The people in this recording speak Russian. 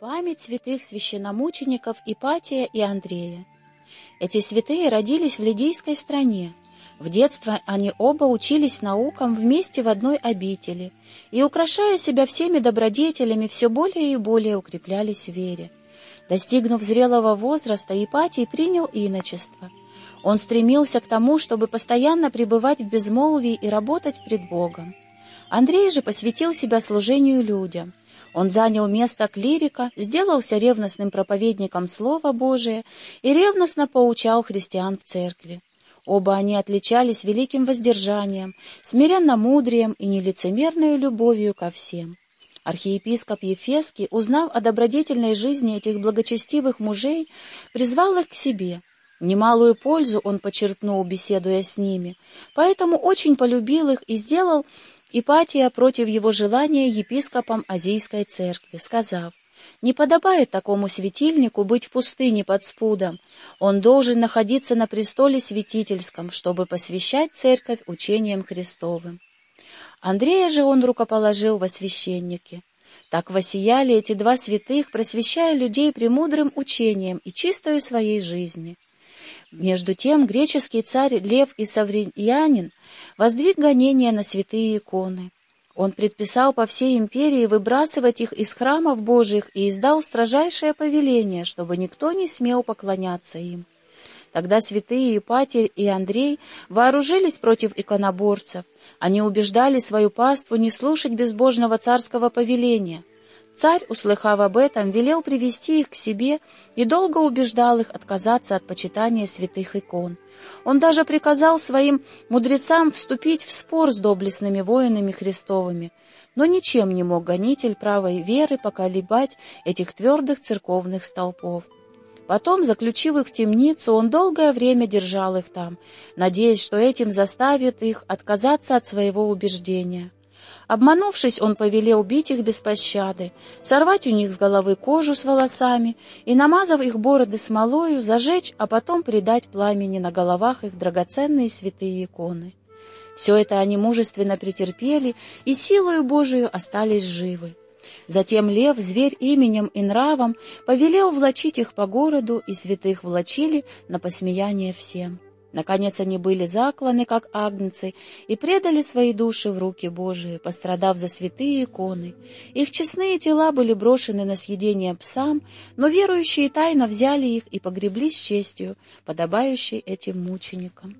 Память святых священномучеников Ипатия и Андрея. Эти святые родились в Лидийской стране. В детстве они оба учились наукам вместе в одной обители и, украшая себя всеми добродетелями, все более и более укреплялись в вере. Достигнув зрелого возраста, Ипатий принял иночество. Он стремился к тому, чтобы постоянно пребывать в безмолвии и работать пред Богом. Андрей же посвятил себя служению людям — он занял место клирика, сделался ревностным проповедником Слова Божия и ревностно поучал христиан в церкви. Оба они отличались великим воздержанием, смиренно-мудрием и нелицемерной любовью ко всем. Архиепископ Ефеский, узнав о добродетельной жизни этих благочестивых мужей, призвал их к себе. Немалую пользу он почерпнул, беседуя с ними, поэтому очень полюбил их и сделал Ипатия против его желания епископом Азийской церкви, сказав, «Не подобает такому светильнику быть в пустыне под спудом. Он должен находиться на престоле святительском, чтобы посвящать церковь учением Христовым». Андрея же он рукоположил во священнике. Так воссияли эти два святых, просвещая людей премудрым учением и чистою своей жизни. Между тем греческий царь Лев и Саврянин воздвиг гонения на святые иконы. Он предписал по всей империи выбрасывать их из храмов Божьих и издал строжайшее повеление, чтобы никто не смел поклоняться им. Тогда святые Ипатий и Андрей вооружились против иконоборцев. Они убеждали свою паству не слушать безбожного царского повеления — Царь, услыхав об этом, велел привести их к себе и долго убеждал их отказаться от почитания святых икон. Он даже приказал своим мудрецам вступить в спор с доблестными воинами Христовыми, но ничем не мог гонитель правой веры поколебать этих твердых церковных столпов. Потом, заключив их в темницу, он долгое время держал их там, надеясь, что этим заставит их отказаться от своего убеждения. Обманувшись, он повелел бить их без пощады, сорвать у них с головы кожу с волосами и, намазав их бороды смолою, зажечь, а потом придать пламени на головах их драгоценные святые иконы. Все это они мужественно претерпели и силою Божию остались живы. Затем лев, зверь именем и нравом, повелел влачить их по городу, и святых влачили на посмеяние всем. Наконец они были закланы, как агнцы, и предали свои души в руки Божии, пострадав за святые иконы. Их честные тела были брошены на съедение псам, но верующие тайно взяли их и погребли с честью, подобающей этим мученикам.